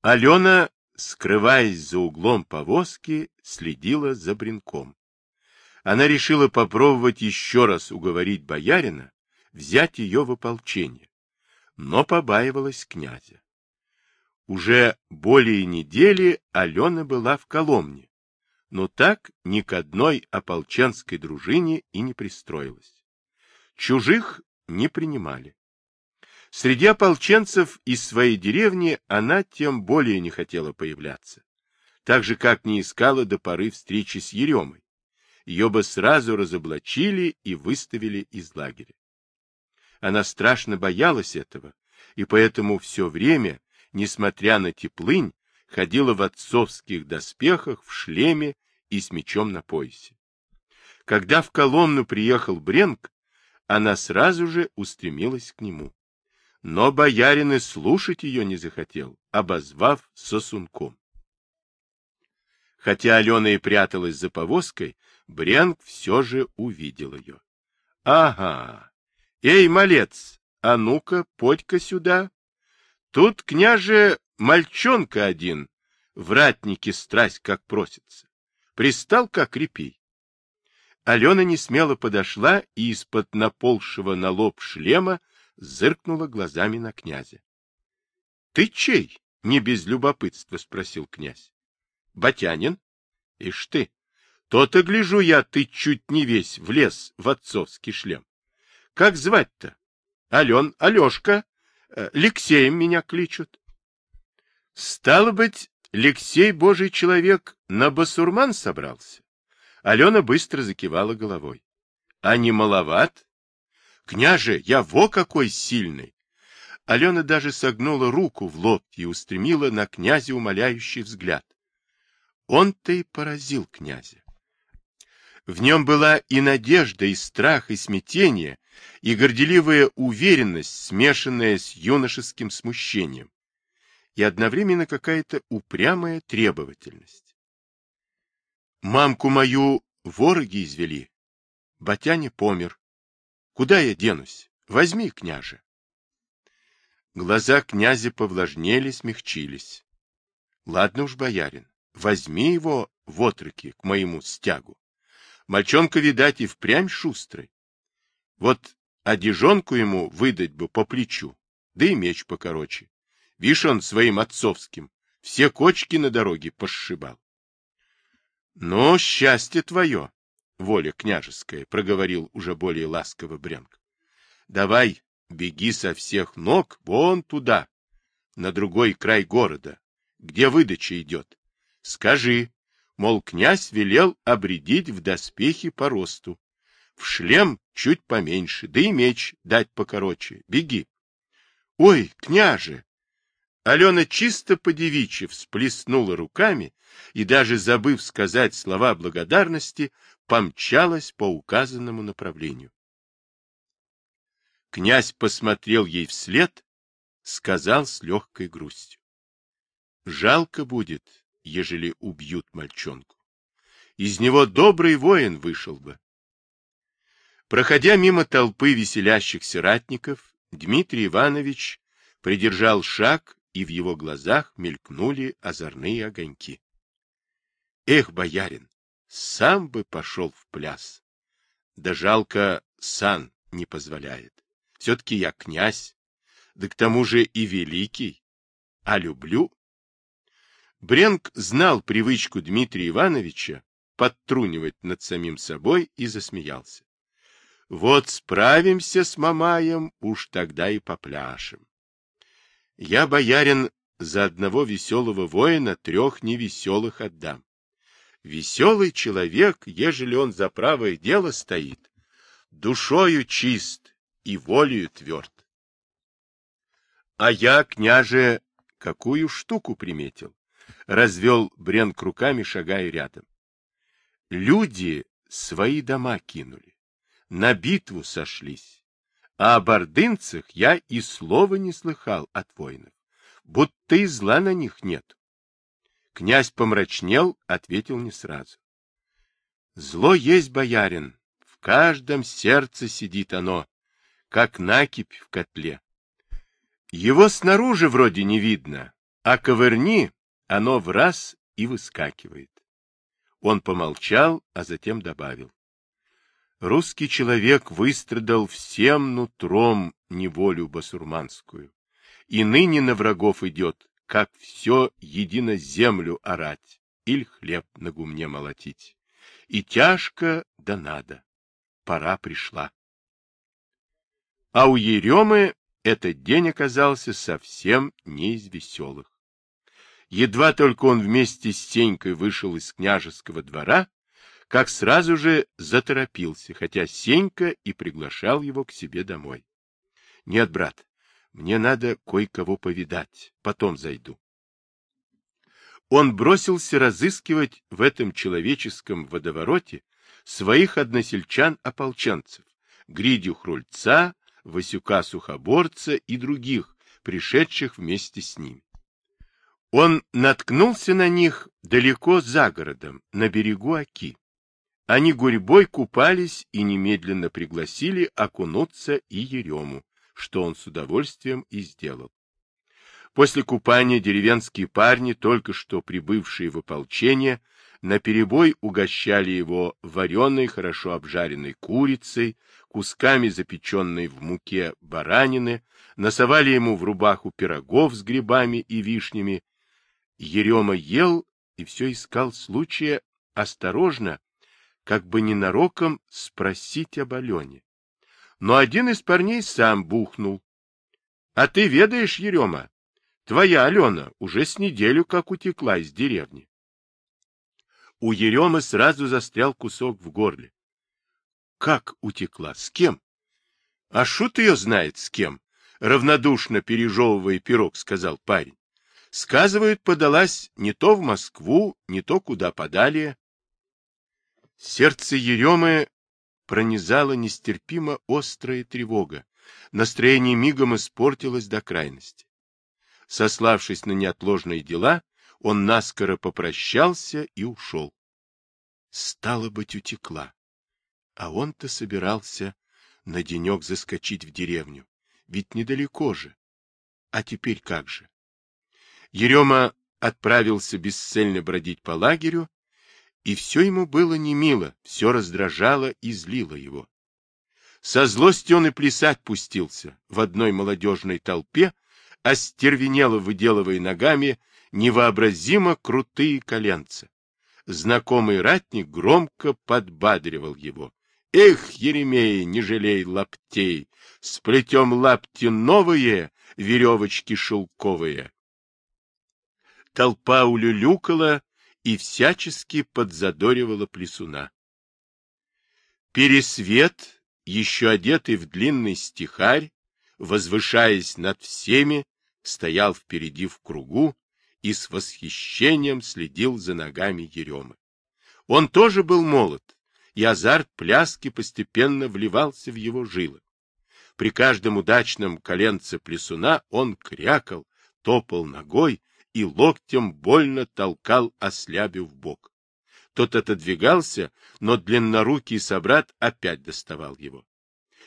Алена, скрываясь за углом повозки, следила за бренком. Она решила попробовать еще раз уговорить боярина взять ее в ополчение, но побаивалась князя. Уже более недели Алена была в Коломне, но так ни к одной ополченской дружине и не пристроилась. Чужих не принимали. Среди ополченцев из своей деревни она тем более не хотела появляться, так же, как не искала до поры встречи с Еремой. Ее бы сразу разоблачили и выставили из лагеря. Она страшно боялась этого, и поэтому все время, несмотря на теплынь, ходила в отцовских доспехах, в шлеме и с мечом на поясе. Когда в Коломну приехал Бренк, она сразу же устремилась к нему. Но боярин и слушать ее не захотел, обозвав сосунком. Хотя Алена и пряталась за повозкой, Бренк все же увидел ее. — Ага, Эй, малец, а ну-ка, подь-ка сюда. Тут, княже, мальчонка один, в ратнике страсть как просится. Пристал, как репей. Алена не смело подошла и из-под наползшего на лоб шлема зыркнула глазами на князя. — Ты чей? — не без любопытства спросил князь. — Батянин? — Ишь ты! То-то, гляжу я, ты чуть не весь влез в отцовский шлем. Как звать-то? Ален, Алешка. Э, Алексеем меня кличут. Стало быть, Алексей, божий человек, на басурман собрался? Алена быстро закивала головой. А не маловат? Княже, я во какой сильный! Алена даже согнула руку в локти и устремила на князя умоляющий взгляд. Он-то и поразил князя. В нем была и надежда, и страх, и смятение, и горделивая уверенность, смешанная с юношеским смущением, и одновременно какая-то упрямая требовательность. Мамку мою вороги извели. Батяня помер. Куда я денусь? Возьми, княже. Глаза князя повлажнели, смягчились. Ладно уж, боярин, возьми его в отроки к моему стягу. Мальчонка, видать, и впрямь шустрый. Вот одежонку ему выдать бы по плечу, да и меч покороче. Вишь он своим отцовским, все кочки на дороге пошибал. — Но счастье твое, воля княжеская, — проговорил уже более ласково Брянк. — Давай, беги со всех ног вон туда, на другой край города, где выдача идет. Скажи, мол, князь велел обредить в доспехи по росту в шлем чуть поменьше, да и меч дать покороче. Беги. Ой, княже! Алена чисто по-девичьи всплеснула руками и, даже забыв сказать слова благодарности, помчалась по указанному направлению. Князь посмотрел ей вслед, сказал с легкой грустью. Жалко будет, ежели убьют мальчонку. Из него добрый воин вышел бы. Проходя мимо толпы веселящихся ратников, Дмитрий Иванович придержал шаг, и в его глазах мелькнули озорные огоньки. Эх, боярин, сам бы пошел в пляс. Да жалко, сан не позволяет. Все-таки я князь, да к тому же и великий, а люблю. Бренк знал привычку Дмитрия Ивановича подтрунивать над самим собой и засмеялся. Вот справимся с Мамаем, уж тогда и попляшем. Я, боярин, за одного веселого воина трех невеселых отдам. Веселый человек, ежели он за правое дело стоит, душою чист и волею тверд. А я, княже, какую штуку приметил? Развел Бренк руками, шагая рядом. Люди свои дома кинули на битву сошлись. А о бордынцах я и слова не слыхал от воинов, будто и зла на них нет. Князь помрачнел, ответил не сразу. Зло есть, боярин, в каждом сердце сидит оно, как накипь в котле. Его снаружи вроде не видно, а ковырни, оно в раз и выскакивает. Он помолчал, а затем добавил. Русский человек выстрадал всем нутром неволю басурманскую, и ныне на врагов идет, как все едино землю орать или хлеб на гумне молотить. И тяжко да надо. Пора пришла. А у Еремы этот день оказался совсем не из веселых. Едва только он вместе с Сенькой вышел из княжеского двора, как сразу же заторопился, хотя Сенька и приглашал его к себе домой. — Нет, брат, мне надо кое-кого повидать, потом зайду. Он бросился разыскивать в этом человеческом водовороте своих односельчан-ополченцев, Гридю Хрульца, Васюка Сухоборца и других, пришедших вместе с ним. Он наткнулся на них далеко за городом, на берегу Оки. Они гурьбой купались и немедленно пригласили окунуться и Ерему, что он с удовольствием и сделал. После купания деревенские парни, только что прибывшие в ополчение, наперебой угощали его вареной, хорошо обжаренной курицей, кусками запеченной в муке баранины, носовали ему в рубаху пирогов с грибами и вишнями. Ерема ел и все искал случая осторожно, как бы ненароком спросить об Алене. Но один из парней сам бухнул. — А ты ведаешь, Ерема, твоя Алена уже с неделю как утекла из деревни. У Еремы сразу застрял кусок в горле. Как утекла? С кем? А шут ее знает с кем? Равнодушно пережевывая пирог, сказал парень. Сказывают, подалась не то в Москву, не то куда подалее. Сердце Еремы пронизала нестерпимо острая тревога. Настроение мигом испортилось до крайности. Сославшись на неотложные дела, он наскоро попрощался и ушел. Стало быть, утекла. А он-то собирался на денек заскочить в деревню. Ведь недалеко же. А теперь как же? Ерема отправился бесцельно бродить по лагерю, и все ему было не мило, все раздражало и злило его. Со злости он и плясать пустился в одной молодежной толпе, остервенело выделывая ногами невообразимо крутые коленца. Знакомый ратник громко подбадривал его. Эх, Еремей, не жалей лаптей, сплетем лапти новые, веревочки шелковые. Толпа улюлюкала и всячески подзадоривала плесуна. Пересвет, еще одетый в длинный стихарь, возвышаясь над всеми, стоял впереди в кругу и с восхищением следил за ногами Еремы. Он тоже был молод, и азарт пляски постепенно вливался в его жилы. При каждом удачном коленце плесуна он крякал, топал ногой и локтем больно толкал ослябю в бок. Тот отодвигался, но длиннорукий собрат опять доставал его.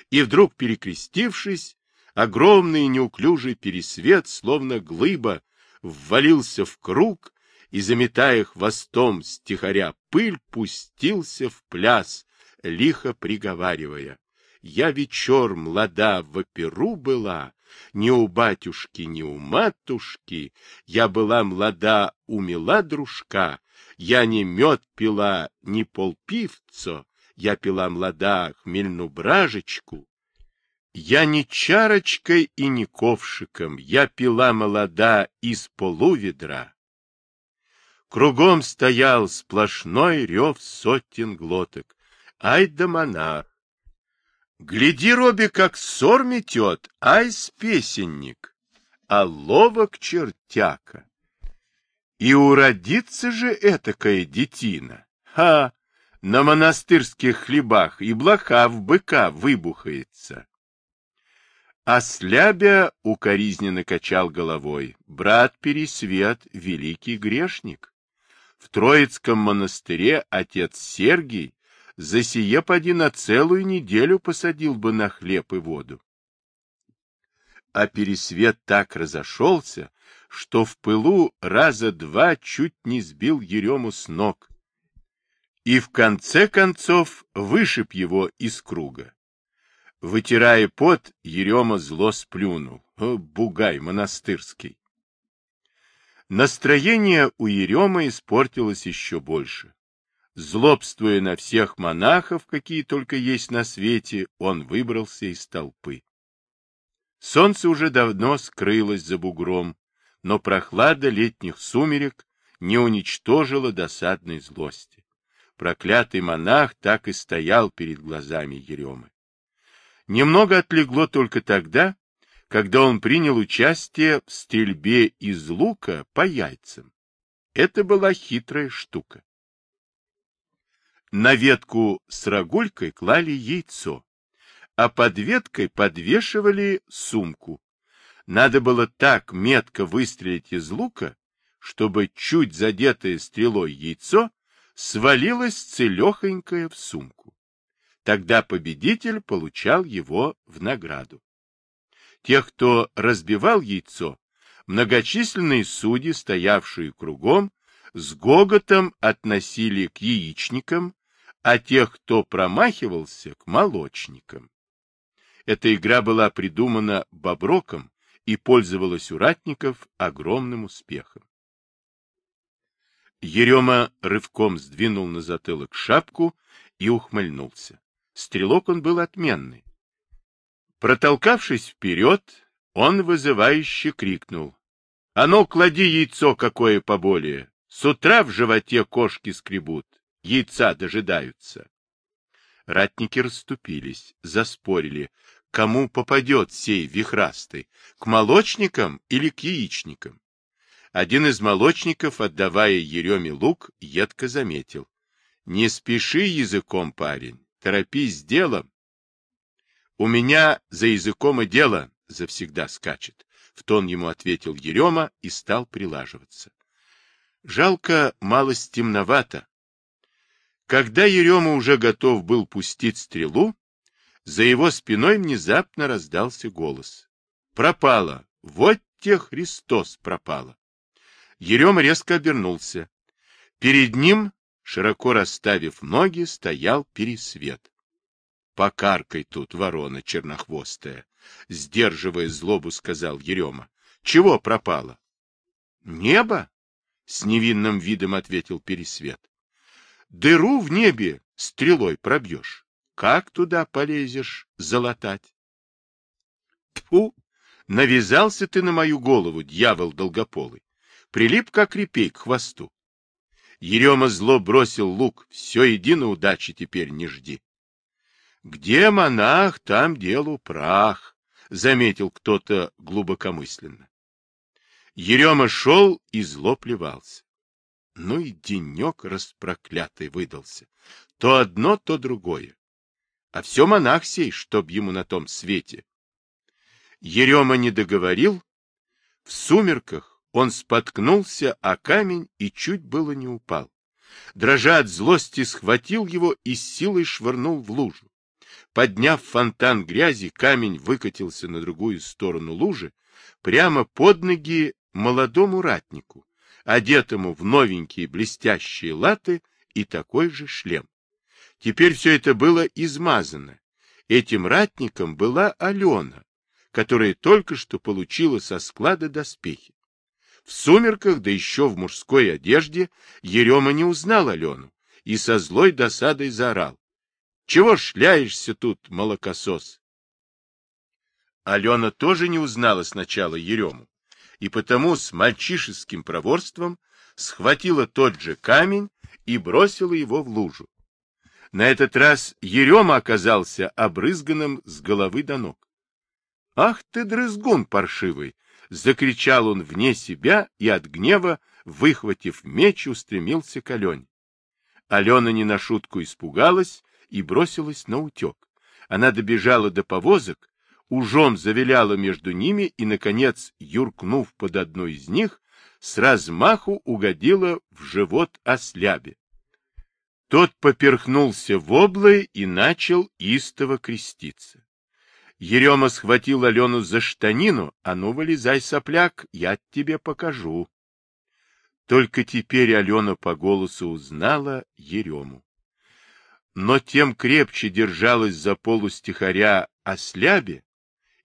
И вдруг, перекрестившись, огромный неуклюжий пересвет, словно глыба, ввалился в круг и, заметая хвостом стихаря пыль, пустился в пляс, лихо приговаривая. Я вечер млада в оперу была, ни у батюшки, ни у матушки, я была млада у мила дружка, я не мед пила, ни полпивцо, я пила млада хмельну бражечку, я не чарочкой и не ковшиком, я пила молода из полуведра. Кругом стоял сплошной рев сотен глоток. Ай да монах! Гляди, Робби, как ссор метет, ай с песенник, а ловок чертяка. И уродится же этакая детина. Ха! На монастырских хлебах и блоха в быка выбухается. А слябя укоризненно качал головой. Брат Пересвет — великий грешник. В Троицком монастыре отец Сергий за сие поди на целую неделю посадил бы на хлеб и воду. а пересвет так разошелся, что в пылу раза два чуть не сбил Ерему с ног. И в конце концов вышиб его из круга. Вытирая пот, Ерема зло сплюнул. О, бугай монастырский! Настроение у Ерема испортилось еще больше. Злобствуя на всех монахов, какие только есть на свете, он выбрался из толпы. Солнце уже давно скрылось за бугром, но прохлада летних сумерек не уничтожила досадной злости. Проклятый монах так и стоял перед глазами Еремы. Немного отлегло только тогда, когда он принял участие в стрельбе из лука по яйцам. Это была хитрая штука. На ветку с рогулькой клали яйцо, а под веткой подвешивали сумку. Надо было так метко выстрелить из лука, чтобы чуть задетое стрелой яйцо свалилось целехонькое в сумку. Тогда победитель получал его в награду. Тех, кто разбивал яйцо, многочисленные судьи, стоявшие кругом, с гоготом относили к яичникам, а тех, кто промахивался, к молочникам. Эта игра была придумана Боброком и пользовалась у ратников огромным успехом. Ерема рывком сдвинул на затылок шапку и ухмыльнулся. Стрелок он был отменный. Протолкавшись вперед, он вызывающе крикнул. — А ну, клади яйцо какое поболее! С утра в животе кошки скребут яйца дожидаются. Ратники расступились, заспорили, кому попадет сей вихрастый, к молочникам или к яичникам. Один из молочников, отдавая Ереме лук, едко заметил. — Не спеши языком, парень, торопись делом. — У меня за языком и дело завсегда скачет, — в тон ему ответил Ерема и стал прилаживаться. Жалко, малость темновато, когда Ерема уже готов был пустить стрелу, за его спиной внезапно раздался голос. «Пропало! Вот те Христос пропало!» Ерема резко обернулся. Перед ним, широко расставив ноги, стоял пересвет. «Покаркай тут, ворона чернохвостая!» Сдерживая злобу, сказал Ерема. «Чего пропало?» «Небо!» — с невинным видом ответил Пересвет. Дыру в небе стрелой пробьешь. Как туда полезешь залатать? Тьфу! Навязался ты на мою голову, дьявол долгополый. Прилип, как репей, к хвосту. Ерема зло бросил лук. Все едино удачи теперь не жди. Где монах, там делу прах, заметил кто-то глубокомысленно. Ерема шел и зло плевался. Ну и денек распроклятый выдался. То одно, то другое. А все монах сей, чтоб ему на том свете. Ерема не договорил. В сумерках он споткнулся о камень и чуть было не упал. Дрожа от злости, схватил его и с силой швырнул в лужу. Подняв фонтан грязи, камень выкатился на другую сторону лужи, прямо под ноги молодому ратнику, одетому в новенькие блестящие латы и такой же шлем. Теперь все это было измазано. Этим ратником была Алена, которая только что получила со склада доспехи. В сумерках, да еще в мужской одежде, Ерема не узнал Алену и со злой досадой заорал. — Чего шляешься тут, молокосос? Алена тоже не узнала сначала Ерему, и потому с мальчишеским проворством схватила тот же камень и бросила его в лужу. На этот раз Ерема оказался обрызганным с головы до ног. — Ах ты, дрызгун паршивый! — закричал он вне себя и от гнева, выхватив меч, устремился к Алене. Алена не на шутку испугалась и бросилась на утек. Она добежала до повозок, ужом завиляла между ними и, наконец, юркнув под одну из них, с размаху угодила в живот ослябе. Тот поперхнулся в облы и начал истово креститься. Ерема схватил Алену за штанину, а ну вылезай, сопляк, я тебе покажу. Только теперь Алена по голосу узнала Ерему. Но тем крепче держалась за полустихаря о слябе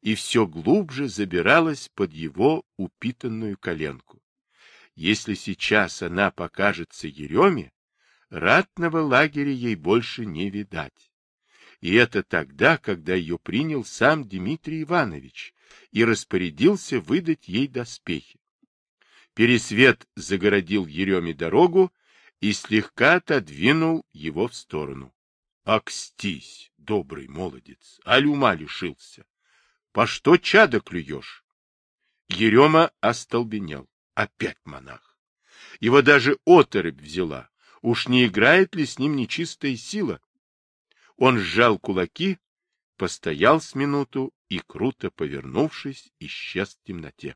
и все глубже забиралась под его упитанную коленку. Если сейчас она покажется Ереме, ратного лагеря ей больше не видать. И это тогда, когда ее принял сам Дмитрий Иванович и распорядился выдать ей доспехи. Пересвет загородил Ереме дорогу и слегка отодвинул его в сторону. — Акстись, добрый молодец, алюма лишился. По что чадо клюешь? Ерема остолбенел. Опять монах. Его даже оторопь взяла. Уж не играет ли с ним нечистая сила? Он сжал кулаки, постоял с минуту и, круто повернувшись, исчез в темноте.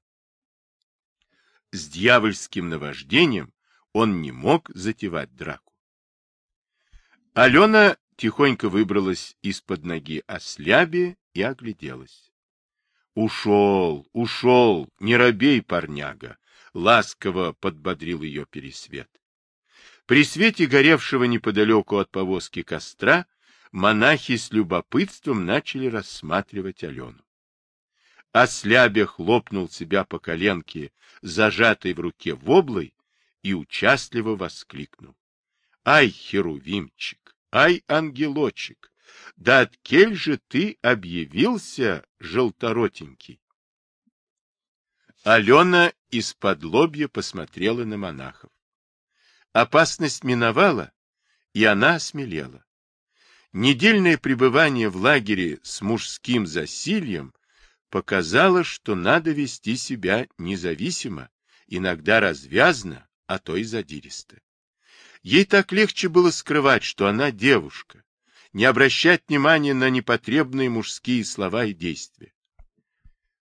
С дьявольским наваждением он не мог затевать драку. Алена тихонько выбралась из-под ноги осляби и огляделась. Ушел, ушел, не робей, парняга, ласково подбодрил ее пересвет. При свете горевшего неподалеку от повозки костра монахи с любопытством начали рассматривать Алену. Ослябя хлопнул себя по коленке, зажатой в руке воблой, и участливо воскликнул. — Ай, херувимчик, ай, ангелочек, да от кель же ты объявился, желторотенький? Алена из-под лобья посмотрела на монахов. Опасность миновала, и она осмелела. Недельное пребывание в лагере с мужским засильем показало, что надо вести себя независимо, иногда развязно, а то и задиристо. Ей так легче было скрывать, что она девушка, не обращать внимания на непотребные мужские слова и действия.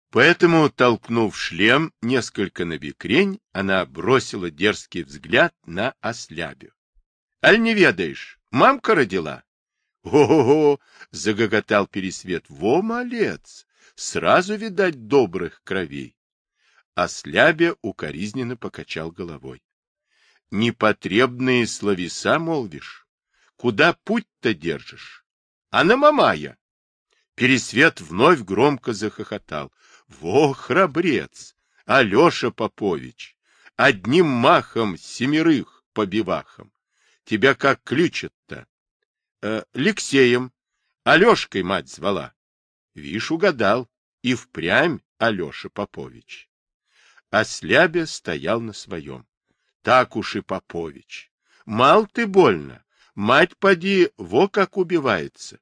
Поэтому, толкнув шлем несколько на бекрень, она бросила дерзкий взгляд на ослябю. — Аль не ведаешь, мамка родила? «Ого — загоготал Пересвет. — Во, малец! Сразу, видать, добрых кровей. А слябя укоризненно покачал головой. — Непотребные словеса молвишь? Куда путь-то держишь? А на мамая? Пересвет вновь громко захохотал. — Во, храбрец! Алеша Попович! Одним махом семерых по бивахам! Тебя как ключат-то? э, Алексеем, Алешкой мать звала. Вишь, угадал, и впрямь Алеша Попович. А Слябя стоял на своем. Так уж и Попович. Мал ты больно, мать поди, во как убивается.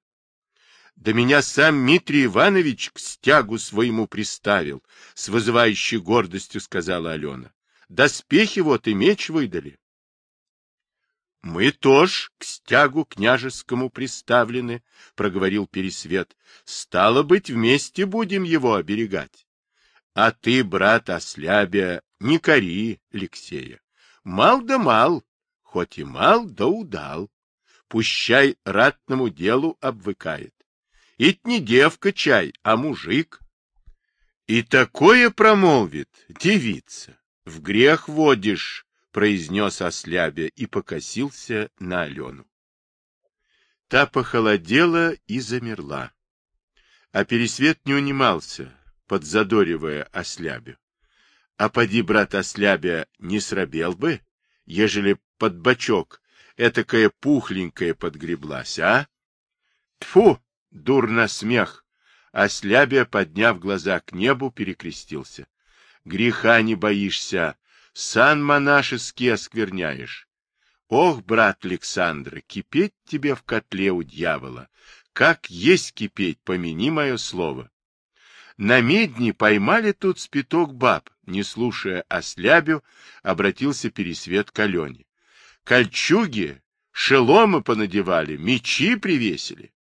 Да меня сам Дмитрий Иванович к стягу своему приставил, с вызывающей гордостью сказала Алена. Доспехи вот и меч выдали. — Мы тоже к стягу княжескому приставлены, — проговорил Пересвет. — Стало быть, вместе будем его оберегать. А ты, брат Ослябя, не кори Алексея. Мал да мал, хоть и мал да удал. Пущай ратному делу обвыкает. Ить не девка чай, а мужик. И такое промолвит девица. В грех водишь, произнес ослябя и покосился на Алену. Та похолодела и замерла. А Пересвет не унимался, подзадоривая ослябю. А поди, брат ослябя, не срабел бы, ежели под бочок этакая пухленькая подгреблась, а? Тфу, дурно смех! Ослябя, подняв глаза к небу, перекрестился. Греха не боишься, сан монашеский оскверняешь. Ох, брат Александр, кипеть тебе в котле у дьявола. Как есть кипеть, помяни мое слово. На медне поймали тут спиток баб, не слушая ослябю, обратился Пересвет к Алене. Кольчуги, шеломы понадевали, мечи привесили.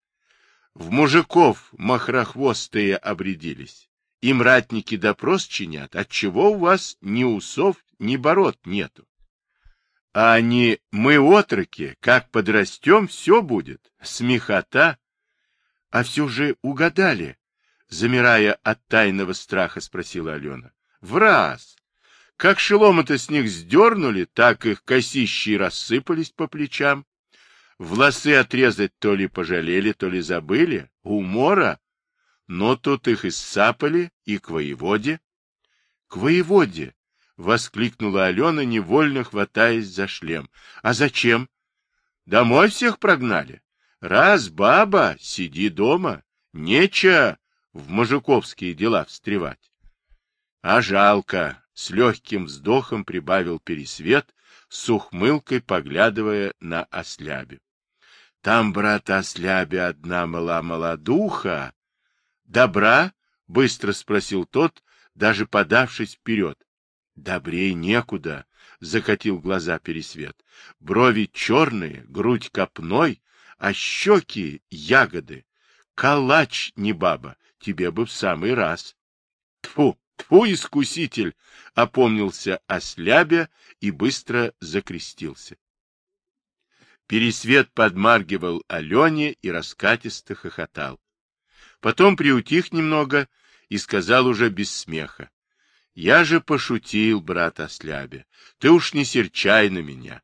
В мужиков махрохвостые обрядились. Им ратники допрос чинят, отчего у вас ни усов, ни бород нету. А они, мы отроки, как подрастем, все будет. Смехота. А все же угадали. Замирая от тайного страха, спросила Алена. В раз. Как шеломы-то с них сдернули, так их косищи рассыпались по плечам. Волосы отрезать то ли пожалели, то ли забыли. Умора. Но тут их иссапали и к воеводе. — К воеводе! — воскликнула Алена, невольно хватаясь за шлем. — А зачем? — Домой всех прогнали. Раз, баба, сиди дома. Нече в мужиковские дела встревать. А жалко, с легким вздохом прибавил Пересвет, с ухмылкой поглядывая на ослябе. Там, брат ослябе, одна мала молодуха. Добра? — быстро спросил тот, даже подавшись вперед. Добрей некуда, — закатил глаза Пересвет. Брови черные, грудь копной, а щеки — ягоды. Калач не баба, тебе бы в самый раз. Тфу, тфу, искуситель! — опомнился ослябя и быстро закрестился. Пересвет подмаргивал Алене и раскатисто хохотал. Потом приутих немного и сказал уже без смеха. — Я же пошутил, брат Ослябе, ты уж не серчай на меня.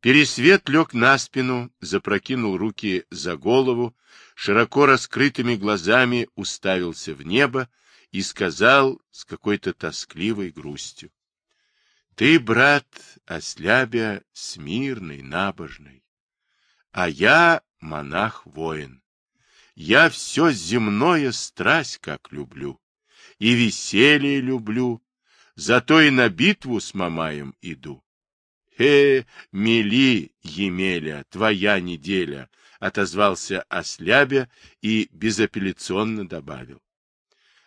Пересвет лег на спину, запрокинул руки за голову, широко раскрытыми глазами уставился в небо и сказал с какой-то тоскливой грустью. — Ты, брат Ослябя, смирный, набожный, а я монах-воин. Я все земное страсть как люблю, и веселье люблю, зато и на битву с Мамаем иду. «Э, мели, Емеля, твоя неделя!» — отозвался Ослябя и безапелляционно добавил.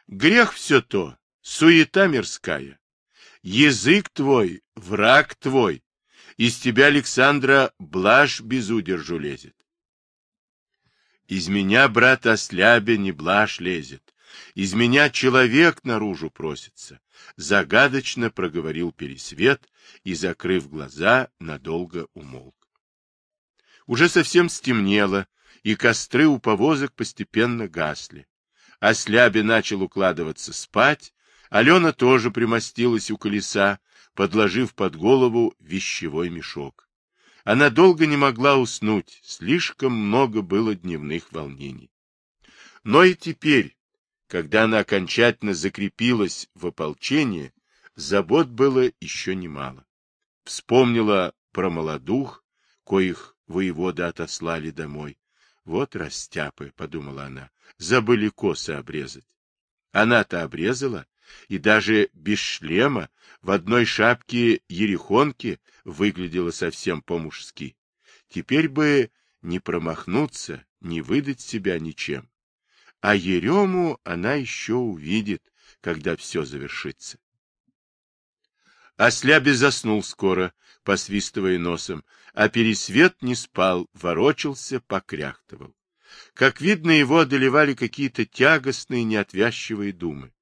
«Грех все то, суета мирская. Язык твой, враг твой. Из тебя, Александра, блажь без удержу лезет. Из меня, брат Ослябя, не блажь лезет. Из меня человек наружу просится. Загадочно проговорил Пересвет и, закрыв глаза, надолго умолк. Уже совсем стемнело, и костры у повозок постепенно гасли. Ослябе начал укладываться спать, Алена тоже примостилась у колеса, подложив под голову вещевой мешок. Она долго не могла уснуть, слишком много было дневных волнений. Но и теперь, когда она окончательно закрепилась в ополчении, забот было еще немало. Вспомнила про молодух, коих воевода отослали домой. Вот растяпы, — подумала она, — забыли косы обрезать. Она-то обрезала, и даже без шлема в одной шапке ерехонки выглядела совсем по-мужски. Теперь бы не промахнуться, не выдать себя ничем. А Ерему она еще увидит, когда все завершится. Ослябе заснул скоро, посвистывая носом, а Пересвет не спал, ворочался, покряхтывал. Как видно, его одолевали какие-то тягостные, неотвязчивые думы.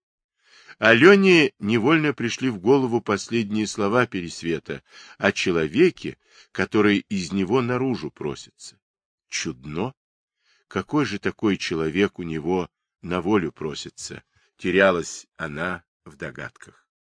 Алене невольно пришли в голову последние слова Пересвета о человеке, который из него наружу просится. Чудно! Какой же такой человек у него на волю просится? Терялась она в догадках.